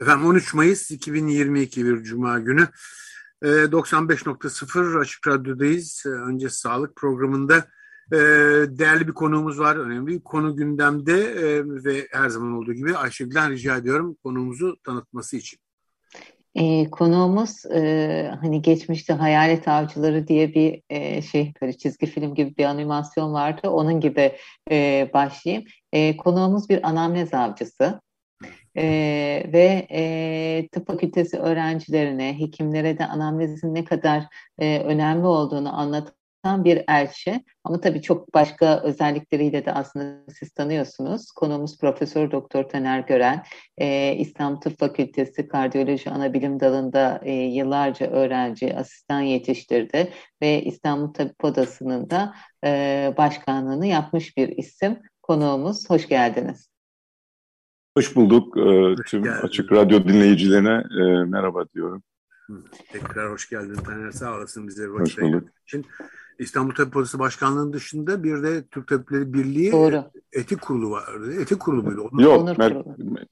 Efendim 13 Mayıs 2022 bir Cuma günü. 95.0 Açık Radyo'dayız. Ee, önce sağlık programında e, değerli bir konuğumuz var. Önemli bir konu gündemde ve her zaman olduğu gibi Ayşegül'den rica ediyorum konuğumuzu tanıtması için. E, konuğumuz e, hani geçmişte Hayalet Avcıları diye bir e, şey böyle çizgi film gibi bir animasyon vardı. Onun gibi e, başlayayım. E, konuğumuz bir anamnez avcısı. Ee, ve e, tıp fakültesi öğrencilerine, hekimlere de anamnezin ne kadar e, önemli olduğunu anlatan bir elçi. Ama tabii çok başka özellikleriyle de aslında siz tanıyorsunuz. Konuğumuz Profesör Doktor Taner Gören, e, İstanbul Tıp Fakültesi Kardiyoloji Anabilim Dalı'nda e, yıllarca öğrenci, asistan yetiştirdi ve İstanbul Tabip Odası'nın da e, başkanlığını yapmış bir isim. Konuğumuz, hoş geldiniz. Hoş bulduk. Ee, hoş Tüm geldin. Açık Radyo dinleyicilerine e, merhaba diyorum. Tekrar hoş geldin Taner. Sağ olasın bize vakit için. İstanbul Tabip Odası Başkanlığı'nın dışında bir de Türk Tabipleri Birliği Doğru. Etik Kurulu vardı. Etik Kurulu muydu? Onun Yok, mer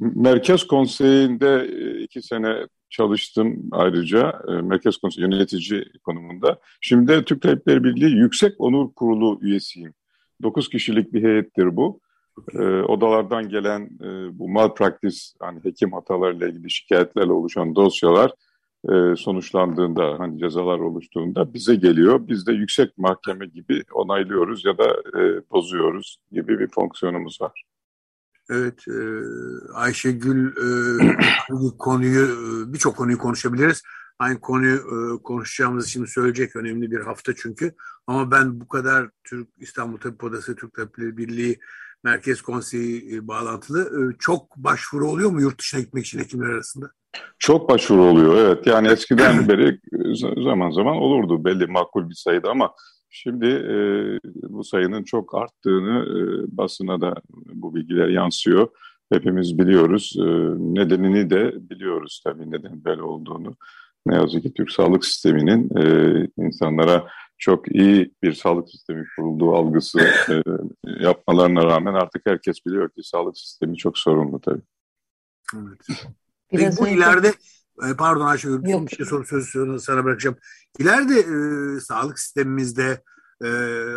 Merkez Konseyi'nde e, iki sene çalıştım ayrıca. E, Merkez Konseyi yönetici konumunda. Şimdi de Türk Tabipleri Birliği Yüksek Onur Kurulu üyesiyim. Dokuz kişilik bir heyettir bu e, odalardan gelen e, bu malpractice, hani hekim hatalarıyla ilgili şikayetlerle oluşan dosyalar e, sonuçlandığında, hani cezalar oluştuğunda bize geliyor. Biz de yüksek mahkeme gibi onaylıyoruz ya da e, bozuyoruz gibi bir fonksiyonumuz var. Evet, e, Ayşegül e, bu konuyu, e, birçok konuyu konuşabiliriz. Aynı konuyu e, konuşacağımız için söyleyecek önemli bir hafta çünkü. Ama ben bu kadar Türk İstanbul Tabip Odası, Türk Tabipleri Birliği Merkez Konseyi e, bağlantılı. E, çok başvuru oluyor mu yurt dışına gitmek için hekimler arasında? Çok başvuru oluyor evet. Yani eskiden beri zaman zaman olurdu belli makul bir sayıda ama şimdi e, bu sayının çok arttığını e, basına da bu bilgiler yansıyor. Hepimiz biliyoruz. E, nedenini de biliyoruz tabii neden böyle olduğunu. Ne yazık ki Türk sağlık sisteminin e, insanlara çok iyi bir sağlık sistemi kurulduğu algısı e, yapmalarına rağmen artık herkes biliyor ki sağlık sistemi çok sorunlu tabii. Evet. Peki bu ileride e, pardon Ayşegül bir şey soru sözü sana bırakacağım. İleride e, sağlık sistemimizde e,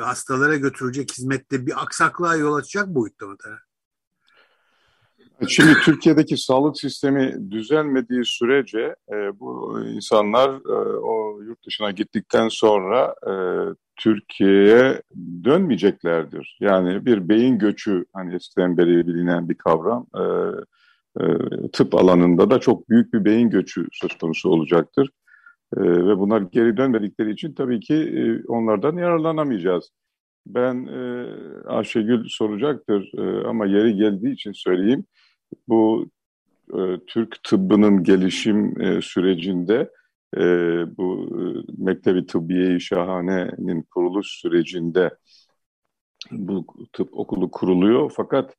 hastalara götürecek hizmette bir aksaklığa yol açacak boyutta mı? Şimdi Türkiye'deki sağlık sistemi düzelmediği sürece e, bu insanlar e, o yurt dışına gittikten sonra e, Türkiye'ye dönmeyeceklerdir. Yani bir beyin göçü hani eskiden beri bilinen bir kavram. E, e, tıp alanında da çok büyük bir beyin göçü söz konusu olacaktır. E, ve bunlar geri dönmedikleri için tabii ki e, onlardan yararlanamayacağız. Ben e, Ayşegül soracaktır e, ama yeri geldiği için söyleyeyim bu e, Türk tıbbının gelişim e, sürecinde e, bu e, Mektebi Tıbbiye-i Şahane'nin kuruluş sürecinde bu tıp okulu kuruluyor fakat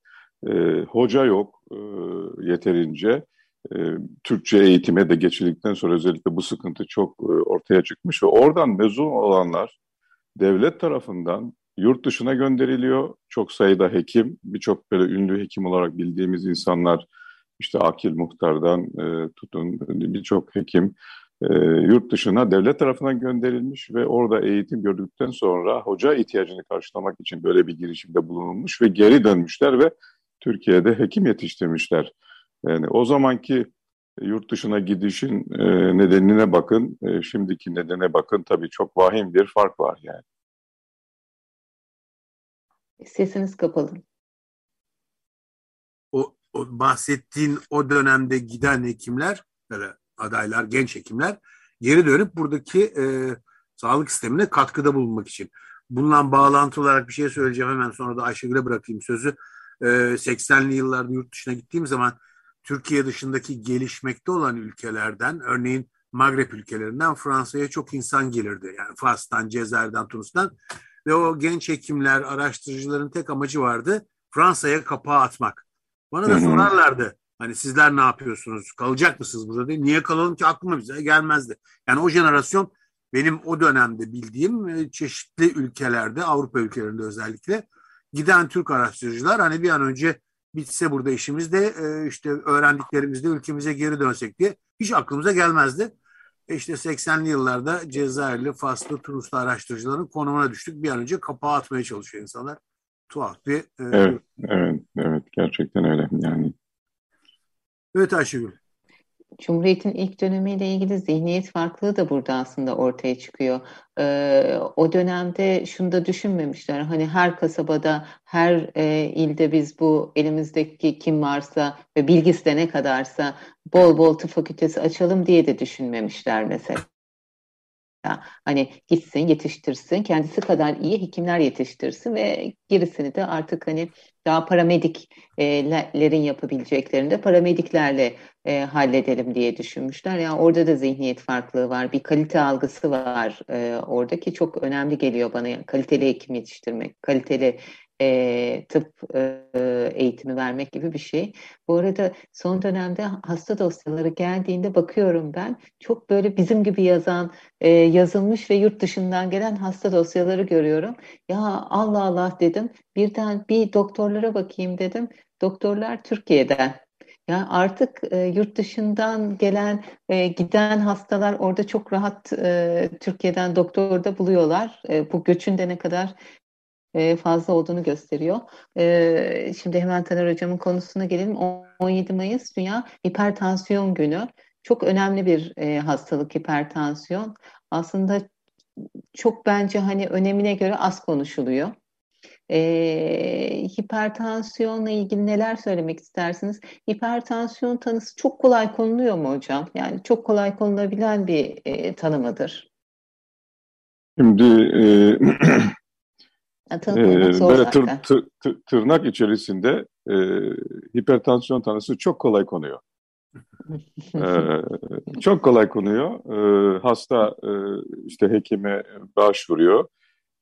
e, hoca yok e, yeterince. E, Türkçe eğitime de geçildikten sonra özellikle bu sıkıntı çok e, ortaya çıkmış ve oradan mezun olanlar devlet tarafından yurt dışına gönderiliyor. Çok sayıda hekim, birçok böyle ünlü hekim olarak bildiğimiz insanlar, işte Akil Muhtar'dan e, tutun birçok hekim e, yurt dışına devlet tarafından gönderilmiş ve orada eğitim gördükten sonra hoca ihtiyacını karşılamak için böyle bir girişimde bulunulmuş ve geri dönmüşler ve Türkiye'de hekim yetiştirmişler. Yani o zamanki yurt dışına gidişin e, nedenine bakın, e, şimdiki nedene bakın tabii çok vahim bir fark var yani. Sesiniz kapalı. O, o bahsettiğin o dönemde giden hekimler, adaylar, genç hekimler geri dönüp buradaki e, sağlık sistemine katkıda bulunmak için. Bununla bağlantı olarak bir şey söyleyeceğim hemen sonra da Ayşegül'e bırakayım sözü. E, 80'li yıllarda yurt dışına gittiğim zaman Türkiye dışındaki gelişmekte olan ülkelerden, örneğin Magreb ülkelerinden Fransa'ya çok insan gelirdi. Yani Fas'tan, Cezayir'den, Tunus'tan ve o genç hekimler, araştırıcıların tek amacı vardı Fransa'ya kapağı atmak. Bana da sorarlardı. Hani sizler ne yapıyorsunuz? Kalacak mısınız burada diye. Niye kalalım ki aklıma bize gelmezdi. Yani o jenerasyon benim o dönemde bildiğim e, çeşitli ülkelerde, Avrupa ülkelerinde özellikle giden Türk araştırıcılar hani bir an önce bitse burada işimiz de e, işte öğrendiklerimizde ülkemize geri dönsek diye hiç aklımıza gelmezdi. İşte 80'li yıllarda Cezayirli, Faslı, Tunuslu araştırıcıların konumuna düştük. Bir an önce kapağı atmaya çalışıyor insanlar. Tuhaf bir... E, evet, evet, evet. Gerçekten öyle yani. Evet Ayşegül. Cumhuriyet'in ilk dönemiyle ilgili zihniyet farklılığı da burada aslında ortaya çıkıyor. Ee, o dönemde şunu da düşünmemişler. Hani her kasabada, her e, ilde biz bu elimizdeki kim varsa ve bilgisi de ne kadarsa bol bol tıp fakültesi açalım diye de düşünmemişler mesela. Hani gitsin yetiştirsin, kendisi kadar iyi hekimler yetiştirsin ve gerisini de artık hani daha paramediklerin yapabileceklerini de paramediklerle e, halledelim diye düşünmüşler. Yani orada da zihniyet farklılığı var, bir kalite algısı var e, oradaki çok önemli geliyor bana. kaliteli hekim yetiştirmek, kaliteli e, tıp e, eğitimi vermek gibi bir şey. Bu arada son dönemde hasta dosyaları geldiğinde bakıyorum ben çok böyle bizim gibi yazan, e, yazılmış ve yurt dışından gelen hasta dosyaları görüyorum. Ya Allah Allah dedim. Birden bir doktorlara bakayım dedim. Doktorlar Türkiye'den. Ya artık e, yurt dışından gelen e, giden hastalar orada çok rahat e, Türkiye'den doktorda buluyorlar. E, bu göçün de ne kadar fazla olduğunu gösteriyor. E, şimdi hemen Taner Hocam'ın konusuna gelelim. 17 Mayıs Dünya Hipertansiyon Günü. Çok önemli bir e, hastalık hipertansiyon. Aslında çok bence hani önemine göre az konuşuluyor. E, hipertansiyonla ilgili neler söylemek istersiniz? Hipertansiyon tanısı çok kolay konuluyor mu hocam? Yani çok kolay konulabilen bir e, tanımıdır. Şimdi e, ee, böyle tır, tır, tır, tırnak içerisinde e, hipertansiyon tanısı çok kolay konuyor. ee, çok kolay konuyor. Ee, hasta e, işte hekime başvuruyor.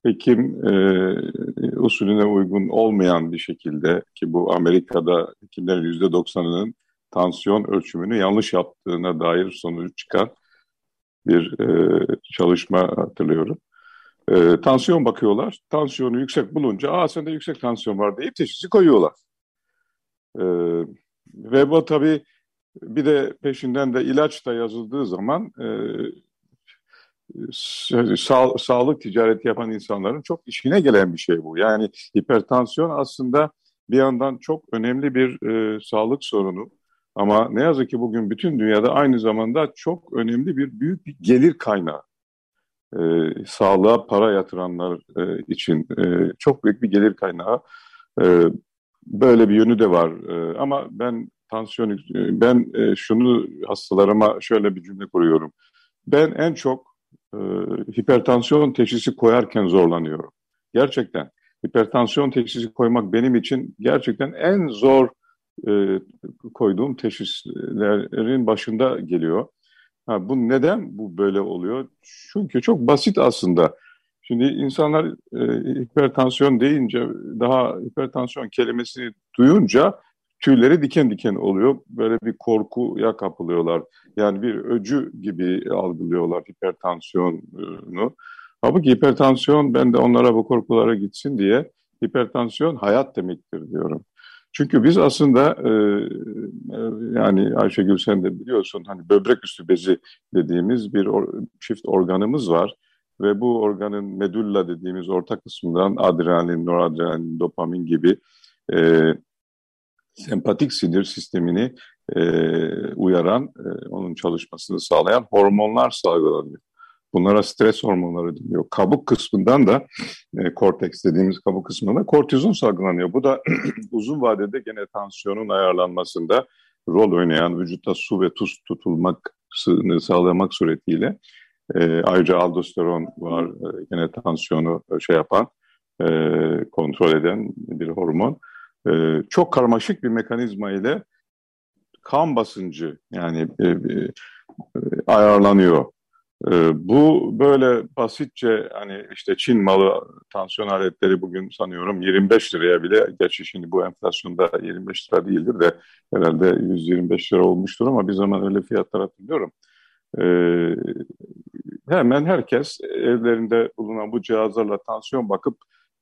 Hekim e, usulüne uygun olmayan bir şekilde ki bu Amerika'da hekimlerin yüzde doksanının tansiyon ölçümünü yanlış yaptığına dair sonucu çıkan bir e, çalışma hatırlıyorum. E, tansiyon bakıyorlar. Tansiyonu yüksek bulunca aa sende yüksek tansiyon var deyip teşhisi koyuyorlar. E, ve bu tabii bir de peşinden de ilaç da yazıldığı zaman e, sağ, sağlık ticareti yapan insanların çok işine gelen bir şey bu. Yani hipertansiyon aslında bir yandan çok önemli bir e, sağlık sorunu. Ama ne yazık ki bugün bütün dünyada aynı zamanda çok önemli bir büyük bir gelir kaynağı e, sağlığa para yatıranlar e, için e, çok büyük bir gelir kaynağı. E, böyle bir yönü de var. E, ama ben tansiyon, ben e, şunu hastalarıma şöyle bir cümle kuruyorum. Ben en çok e, hipertansiyon teşhisi koyarken zorlanıyorum. Gerçekten. Hipertansiyon teşhisi koymak benim için gerçekten en zor e, koyduğum teşhislerin başında geliyor. Ha, bu neden bu böyle oluyor? Çünkü çok basit aslında. Şimdi insanlar e, hipertansiyon deyince daha hipertansiyon kelimesini duyunca tüyleri diken diken oluyor. Böyle bir korkuya kapılıyorlar. Yani bir öcü gibi algılıyorlar hipertansiyonu. Halbuki hipertansiyon ben de onlara bu korkulara gitsin diye hipertansiyon hayat demektir diyorum. Çünkü biz aslında e, yani Ayşegül sen de biliyorsun hani böbrek üstü bezi dediğimiz bir or, çift organımız var. Ve bu organın medulla dediğimiz orta kısmından adrenalin, noradrenalin, dopamin gibi e, sempatik sinir sistemini e, uyaran, e, onun çalışmasını sağlayan hormonlar salgılanıyor. Bunlara stres hormonları deniyor. Kabuk kısmından da e, korteks dediğimiz kabuk kısmında kortizon salgılanıyor. Bu da uzun vadede gene tansiyonun ayarlanmasında rol oynayan vücutta su ve tuz tutulmasını sağlamak suretiyle e, ayrıca aldosteron var e, gene tansiyonu şey yapan e, kontrol eden bir hormon. E, çok karmaşık bir mekanizma ile kan basıncı yani e, e, ayarlanıyor. E, bu böyle basitçe hani işte Çin malı tansiyon aletleri bugün sanıyorum 25 liraya bile gerçi şimdi bu enflasyonda 25 lira değildir de herhalde 125 lira olmuştur ama bir zaman öyle fiyatlar hatırlıyorum. E, hemen herkes evlerinde bulunan bu cihazlarla tansiyon bakıp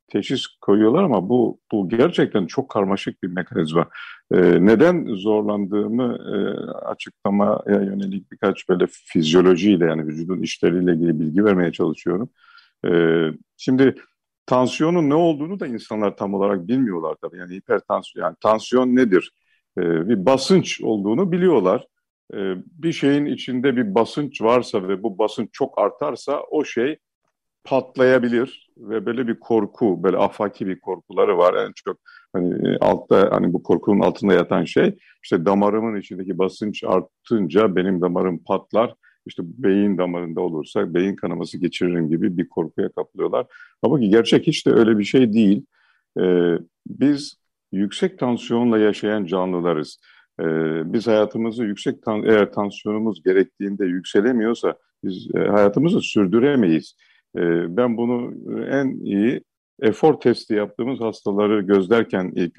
teşhis koyuyorlar ama bu bu gerçekten çok karmaşık bir mekanizma. Ee, neden zorlandığımı e, açıklamaya yönelik birkaç böyle fizyolojiyle yani vücudun işleriyle ilgili bilgi vermeye çalışıyorum. Ee, şimdi tansiyonun ne olduğunu da insanlar tam olarak bilmiyorlar tabii. Yani hipertansiyon, yani tansiyon nedir? Ee, bir basınç olduğunu biliyorlar. Ee, bir şeyin içinde bir basınç varsa ve bu basınç çok artarsa o şey patlayabilir ve böyle bir korku, böyle afaki bir korkuları var. En çok hani e, altta hani bu korkunun altında yatan şey işte damarımın içindeki basınç arttınca benim damarım patlar. İşte beyin damarında olursa beyin kanaması geçiririm gibi bir korkuya kapılıyorlar. Ama ki gerçek hiç de öyle bir şey değil. Ee, biz yüksek tansiyonla yaşayan canlılarız. Ee, biz hayatımızı yüksek tan eğer tansiyonumuz gerektiğinde yükselemiyorsa biz e, hayatımızı sürdüremeyiz. Ee, ben bunu en iyi efor testi yaptığımız hastaları gözlerken ilk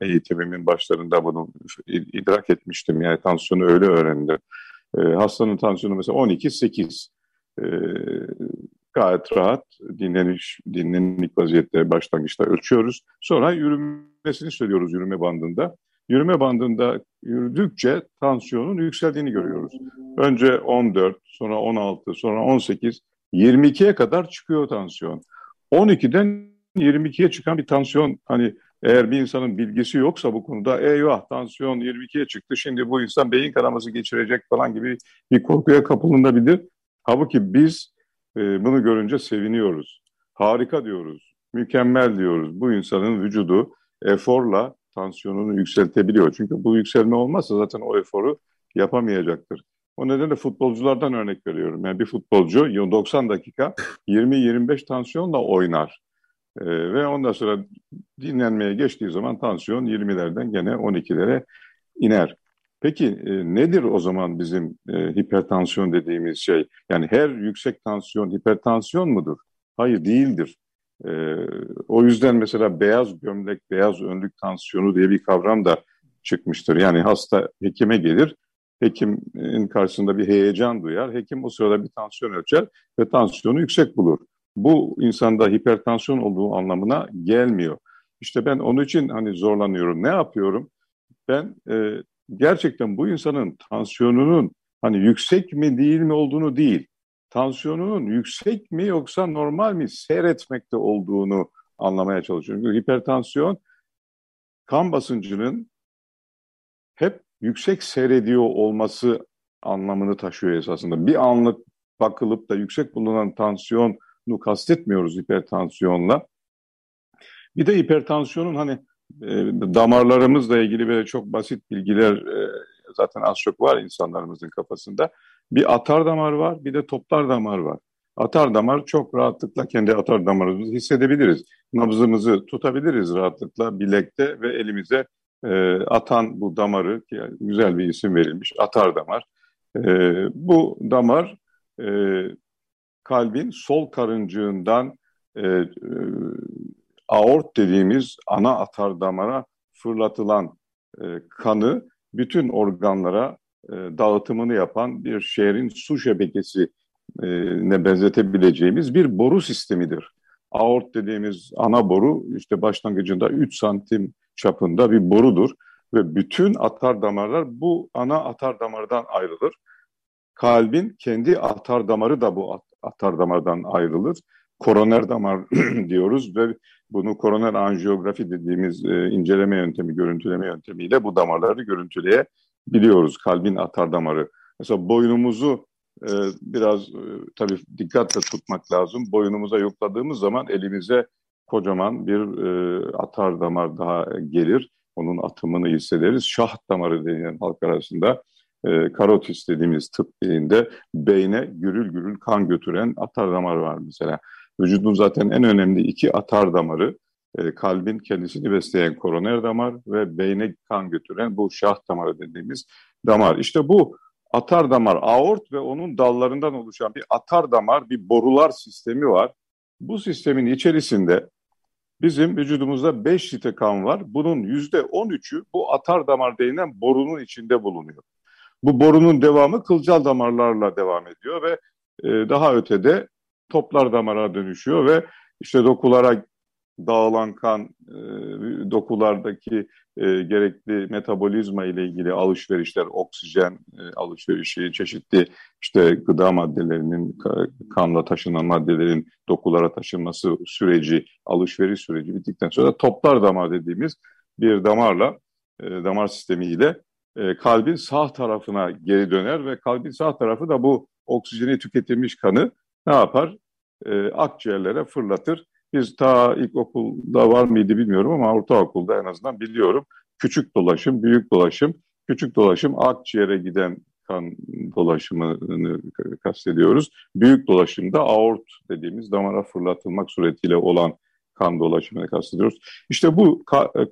eğitimimin başlarında bunu idrak etmiştim. Yani tansiyonu öyle öğrendim. Ee, hastanın tansiyonu mesela 12-8. Ee, gayet rahat dinleniş, dinlenlik vaziyette başlangıçta ölçüyoruz. Sonra yürümesini söylüyoruz yürüme bandında. Yürüme bandında yürüdükçe tansiyonun yükseldiğini görüyoruz. Önce 14, sonra 16, sonra 18, 22'ye kadar çıkıyor tansiyon. 12'den 22'ye çıkan bir tansiyon hani eğer bir insanın bilgisi yoksa bu konuda eyvah tansiyon 22'ye çıktı şimdi bu insan beyin kanaması geçirecek falan gibi bir korkuya kapılınabilir. Halbuki biz e, bunu görünce seviniyoruz. Harika diyoruz, mükemmel diyoruz. Bu insanın vücudu eforla tansiyonunu yükseltebiliyor. Çünkü bu yükselme olmazsa zaten o eforu yapamayacaktır. O nedenle futbolculardan örnek veriyorum. Yani bir futbolcu 90 dakika 20-25 tansiyonla oynar. Ee, ve ondan sonra dinlenmeye geçtiği zaman tansiyon 20'lerden gene 12'lere iner. Peki e, nedir o zaman bizim e, hipertansiyon dediğimiz şey? Yani her yüksek tansiyon hipertansiyon mudur? Hayır değildir. E, o yüzden mesela beyaz gömlek, beyaz önlük tansiyonu diye bir kavram da çıkmıştır. Yani hasta hekime gelir, hekimin karşısında bir heyecan duyar. Hekim o sırada bir tansiyon ölçer ve tansiyonu yüksek bulur. Bu insanda hipertansiyon olduğu anlamına gelmiyor. İşte ben onun için hani zorlanıyorum. Ne yapıyorum? Ben e, gerçekten bu insanın tansiyonunun hani yüksek mi değil mi olduğunu değil, tansiyonunun yüksek mi yoksa normal mi seyretmekte olduğunu anlamaya çalışıyorum. Çünkü hipertansiyon kan basıncının hep yüksek seyrediyor olması anlamını taşıyor esasında. Bir anlık bakılıp da yüksek bulunan tansiyonu kastetmiyoruz hipertansiyonla. Bir de hipertansiyonun hani e, damarlarımızla ilgili böyle çok basit bilgiler e, zaten az çok var insanlarımızın kafasında. Bir atar damar var, bir de toplar damar var. Atar damar çok rahatlıkla kendi atar damarımızı hissedebiliriz. Nabzımızı tutabiliriz rahatlıkla bilekte ve elimize e, atan bu damarı, ki güzel bir isim verilmiş, atar damar. E, bu damar e, kalbin sol karıncığından e, e, aort dediğimiz ana atar damara fırlatılan e, kanı bütün organlara e, dağıtımını yapan bir şehrin su şebekesi ne benzetebileceğimiz bir boru sistemidir. Aort dediğimiz ana boru işte başlangıcında 3 santim çapında bir borudur ve bütün atar damarlar bu ana atar damardan ayrılır. Kalbin kendi atar damarı da bu atar damardan ayrılır. Koroner damar diyoruz ve bunu koroner anjiyografi dediğimiz e, inceleme yöntemi, görüntüleme yöntemiyle bu damarları görüntüleyebiliyoruz. Kalbin atar damarı. Mesela boynumuzu e, biraz e, tabii dikkatle tutmak lazım. Boynumuza yokladığımız zaman elimize kocaman bir e, atar damar daha gelir. Onun atımını hissederiz. Şah damarı denilen halk arasında e, karotis dediğimiz tıp dilinde beyne gürül gürül kan götüren atar damar var mesela. Vücudun zaten en önemli iki atar damarı e, kalbin kendisini besleyen koroner damar ve beyne kan götüren bu şah damarı dediğimiz damar. İşte bu atar damar, aort ve onun dallarından oluşan bir atar damar, bir borular sistemi var. Bu sistemin içerisinde bizim vücudumuzda 5 litre kan var. Bunun %13'ü bu atar damar denilen borunun içinde bulunuyor. Bu borunun devamı kılcal damarlarla devam ediyor ve e, daha ötede toplar damara dönüşüyor ve işte dokulara dağılan kan, e, dokulardaki e, gerekli metabolizma ile ilgili alışverişler, oksijen e, alışverişi, çeşitli işte gıda maddelerinin, kanla taşınan maddelerin dokulara taşınması süreci, alışveriş süreci bittikten sonra toplar damar dediğimiz bir damarla, e, damar sistemiyle e, kalbin sağ tarafına geri döner ve kalbin sağ tarafı da bu oksijeni tüketilmiş kanı ne yapar? E, akciğerlere fırlatır biz ta ilkokulda var mıydı bilmiyorum ama ortaokulda en azından biliyorum. Küçük dolaşım, büyük dolaşım. Küçük dolaşım akciğere giden kan dolaşımını kastediyoruz. Büyük dolaşımda aort dediğimiz damara fırlatılmak suretiyle olan kan dolaşımını kastediyoruz. İşte bu ka, e,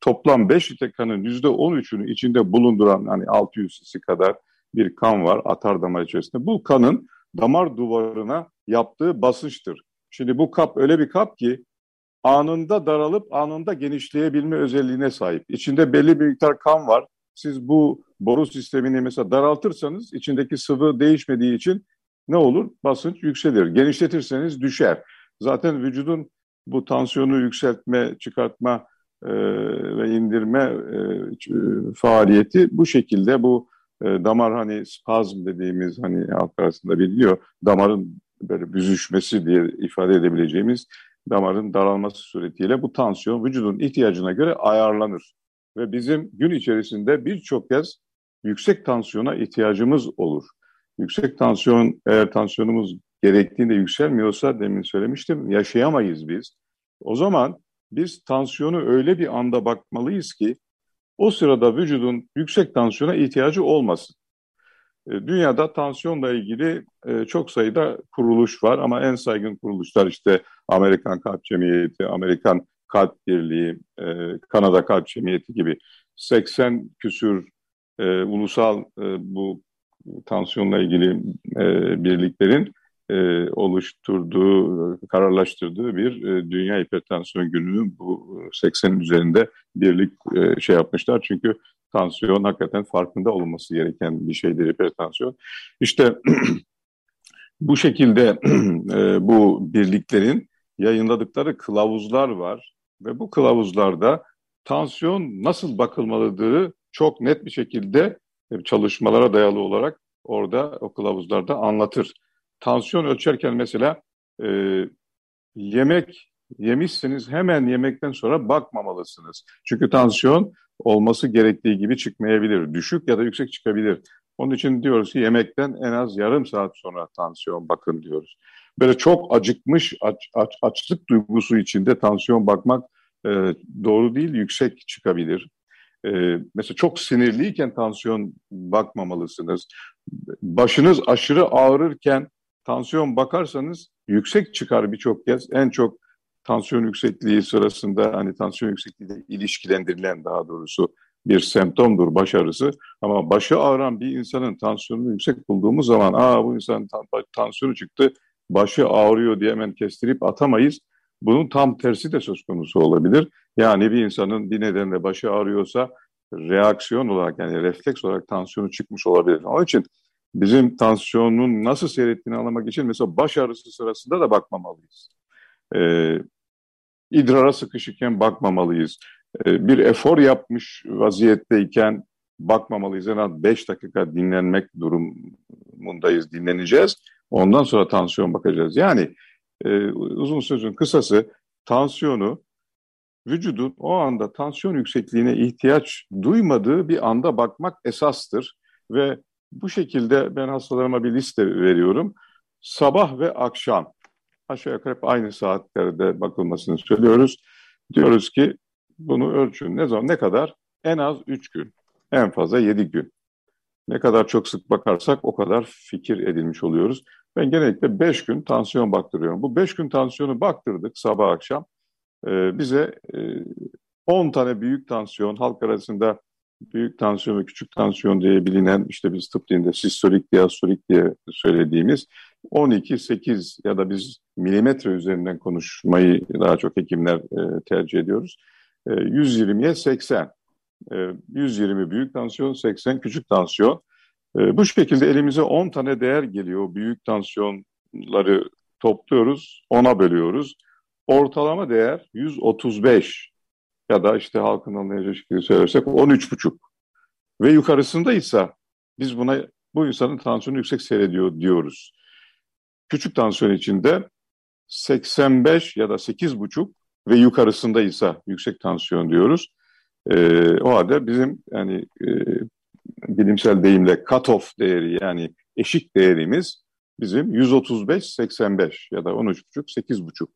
toplam 5 litre kanın %13'ünü içinde bulunduran hani 600 cc kadar bir kan var atar damar içerisinde. Bu kanın damar duvarına yaptığı basınçtır. Şimdi bu kap öyle bir kap ki anında daralıp anında genişleyebilme özelliğine sahip. İçinde belli bir miktar kan var. Siz bu boru sistemini mesela daraltırsanız içindeki sıvı değişmediği için ne olur? Basınç yükselir. Genişletirseniz düşer. Zaten vücudun bu tansiyonu yükseltme, çıkartma e, ve indirme e, e faaliyeti bu şekilde bu e, damar hani spazm dediğimiz hani halk arasında biliniyor. Damarın böyle büzüşmesi diye ifade edebileceğimiz damarın daralması suretiyle bu tansiyon vücudun ihtiyacına göre ayarlanır. Ve bizim gün içerisinde birçok kez yüksek tansiyona ihtiyacımız olur. Yüksek tansiyon eğer tansiyonumuz gerektiğinde yükselmiyorsa demin söylemiştim yaşayamayız biz. O zaman biz tansiyonu öyle bir anda bakmalıyız ki o sırada vücudun yüksek tansiyona ihtiyacı olmasın. E, dünyada tansiyonla ilgili e, çok sayıda kuruluş var ama en saygın kuruluşlar işte Amerikan Kalp Cemiyeti, Amerikan Kalp Birliği, e, Kanada Kalp Cemiyeti gibi 80 küsür ulusal bu tansiyonla ilgili birliklerin oluşturduğu, kararlaştırdığı bir Dünya Hipertansiyon Günü'nü bu 80'in üzerinde birlik şey yapmışlar. Çünkü tansiyon hakikaten farkında olması gereken bir şeydir hipertansiyon. İşte bu şekilde e, bu birliklerin yayınladıkları kılavuzlar var ve bu kılavuzlarda tansiyon nasıl bakılmalıdır çok net bir şekilde e, çalışmalara dayalı olarak orada o kılavuzlarda anlatır. Tansiyon ölçerken mesela e, yemek yemişsiniz hemen yemekten sonra bakmamalısınız. Çünkü tansiyon olması gerektiği gibi çıkmayabilir. Düşük ya da yüksek çıkabilir. Onun için diyoruz ki yemekten en az yarım saat sonra tansiyon bakın diyoruz. Böyle çok acıkmış, aç, aç, açlık duygusu içinde tansiyon bakmak e, doğru değil, yüksek çıkabilir. E, mesela çok sinirliyken tansiyon bakmamalısınız. Başınız aşırı ağrırken tansiyon bakarsanız yüksek çıkar birçok kez. En çok tansiyon yüksekliği sırasında hani tansiyon yüksekliği ilişkilendirilen daha doğrusu bir semptomdur baş ağrısı. Ama başı ağrıran bir insanın tansiyonunu yüksek bulduğumuz zaman aa bu insan tansiyonu çıktı başı ağrıyor diye hemen kestirip atamayız. Bunun tam tersi de söz konusu olabilir. Yani bir insanın bir nedenle başı ağrıyorsa reaksiyon olarak yani refleks olarak tansiyonu çıkmış olabilir. Onun için bizim tansiyonun nasıl seyrettiğini anlamak için mesela baş ağrısı sırasında da bakmamalıyız. Ee, idrara sıkışırken bakmamalıyız. Ee, bir efor yapmış vaziyetteyken bakmamalıyız. En az 5 dakika dinlenmek durumundayız, dinleneceğiz. Ondan sonra tansiyon bakacağız. Yani e, uzun sözün kısası tansiyonu vücudun o anda tansiyon yüksekliğine ihtiyaç duymadığı bir anda bakmak esastır. Ve bu şekilde ben hastalarıma bir liste veriyorum. Sabah ve akşam aşağı yukarı hep aynı saatlerde bakılmasını söylüyoruz. Diyoruz ki bunu ölçün. Ne zaman, ne kadar? En az 3 gün, en fazla 7 gün. Ne kadar çok sık bakarsak o kadar fikir edilmiş oluyoruz. Ben genellikle 5 gün tansiyon baktırıyorum. Bu 5 gün tansiyonu baktırdık sabah akşam. e, bize e, 10 tane büyük tansiyon, halk arasında büyük tansiyon ve küçük tansiyon diye bilinen işte biz tıp dilinde sistolik, diastolik diye söylediğimiz 12, 8 ya da biz milimetre üzerinden konuşmayı daha çok hekimler e, tercih ediyoruz. E, 120'ye 80. E, 120 büyük tansiyon, 80 küçük tansiyon. E, bu şekilde elimize 10 tane değer geliyor. Büyük tansiyonları topluyoruz, 10'a bölüyoruz. Ortalama değer 135 ya da işte halkın anlayacağı şekilde söylersek 13,5 ve yukarısındaysa biz buna bu insanın tansiyonu yüksek seyrediyor diyoruz. Küçük tansiyon içinde 85 ya da 8,5 ve yukarısındaysa yüksek tansiyon diyoruz. Ee, o halde bizim yani e, bilimsel deyimle cut-off değeri yani eşik değerimiz bizim 135-85 ya da 13,5-8,5.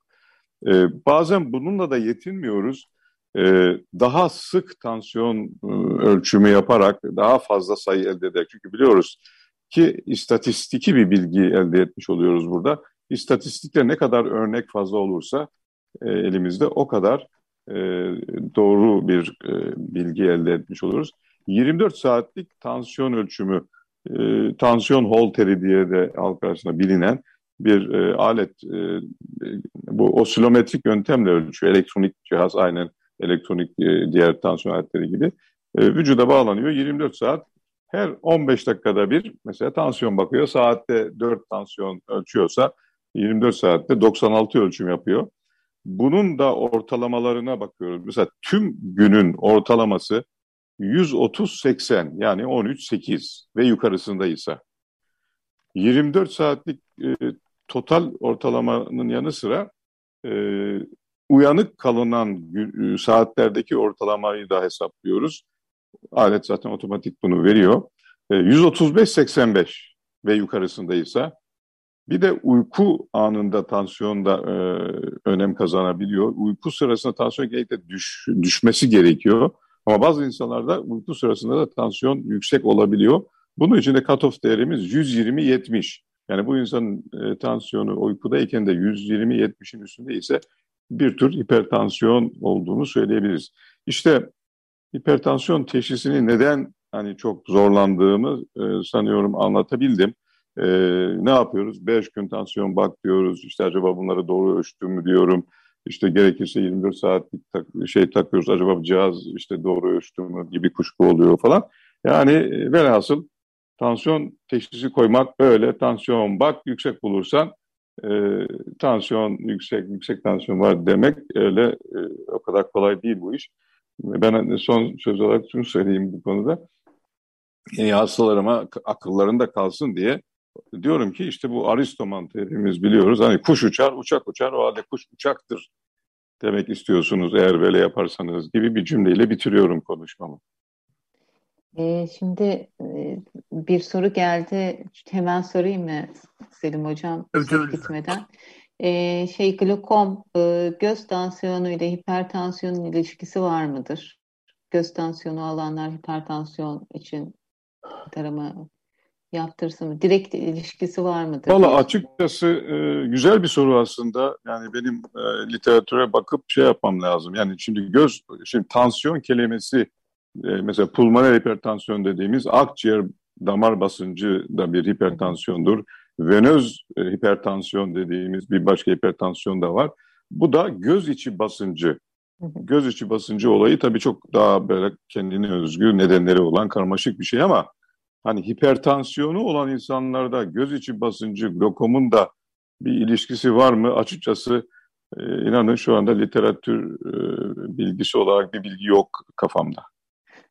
Ee, bazen bununla da yetinmiyoruz. Ee, daha sık tansiyon e, ölçümü yaparak daha fazla sayı elde ederek. Çünkü biliyoruz ki istatistiki bir bilgi elde etmiş oluyoruz burada. İstatistikte ne kadar örnek fazla olursa e, elimizde o kadar e, doğru bir e, bilgi elde etmiş oluruz. 24 saatlik tansiyon ölçümü, e, tansiyon holteri diye de halk arasında bilinen bir e, alet. E, bu osilometrik yöntemle ölçüyor. Elektronik cihaz aynen elektronik e, diğer tansiyon aletleri gibi. E, vücuda bağlanıyor 24 saat. Her 15 dakikada bir mesela tansiyon bakıyor. Saatte 4 tansiyon ölçüyorsa 24 saatte 96 ölçüm yapıyor. Bunun da ortalamalarına bakıyoruz. Mesela tüm günün ortalaması 130-80 yani 13-8 ve yukarısındaysa 24 saatlik e, total ortalamanın yanı sıra e, uyanık kalınan e, saatlerdeki ortalamayı da hesaplıyoruz. Alet zaten otomatik bunu veriyor. E, 135-85 ve yukarısındaysa bir de uyku anında tansiyon da e, önem kazanabiliyor. Uyku sırasında tansiyon genellikle düş, düşmesi gerekiyor. Ama bazı insanlarda uyku sırasında da tansiyon yüksek olabiliyor. Bunun için de cutoff değerimiz 120-70. Yani bu insanın e, tansiyonu uykudayken de 120-70'in üstünde ise bir tür hipertansiyon olduğunu söyleyebiliriz. İşte hipertansiyon teşhisini neden hani çok zorlandığımı e, sanıyorum anlatabildim. E, ne yapıyoruz? 5 gün tansiyon bak diyoruz. İşte acaba bunları doğru ölçtüm mü diyorum. İşte gerekirse 24 saatlik tak, şey takıyoruz. Acaba cihaz işte doğru ölçtü mü gibi kuşku oluyor falan. Yani e, velhasıl tansiyon teşhisi koymak böyle. Tansiyon bak yüksek bulursan e, tansiyon yüksek, yüksek tansiyon var demek öyle e, o kadar kolay değil bu iş. Ben son söz olarak şunu söyleyeyim bu konuda. E, hastalarıma akıllarında kalsın diye diyorum ki işte bu Aristo mantığı hepimiz biliyoruz. Hani kuş uçar, uçak uçar, o halde kuş uçaktır demek istiyorsunuz eğer böyle yaparsanız gibi bir cümleyle bitiriyorum konuşmamı. E, şimdi e, bir soru geldi. Hemen sorayım mı Selim Hocam? Evet, evet. gitmeden. E, şey glokom e, göz tansiyonu ile hipertansiyonun ilişkisi var mıdır? Göz tansiyonu alanlar hipertansiyon için tarama yaptırsın mı? Direkt ilişkisi var mıdır? Valla açıkçası e, güzel bir soru aslında. Yani benim e, literatüre bakıp şey yapmam lazım. Yani şimdi göz, şimdi tansiyon kelimesi e, mesela pulmoner hipertansiyon dediğimiz akciğer damar basıncı da bir hipertansiyondur. Venöz e, hipertansiyon dediğimiz bir başka hipertansiyon da var. Bu da göz içi basıncı. Göz içi basıncı olayı tabii çok daha böyle kendine özgü nedenleri olan karmaşık bir şey ama hani hipertansiyonu olan insanlarda göz içi basıncı, glokomun da bir ilişkisi var mı? Açıkçası e, inanın şu anda literatür e, bilgisi olarak bir bilgi yok kafamda.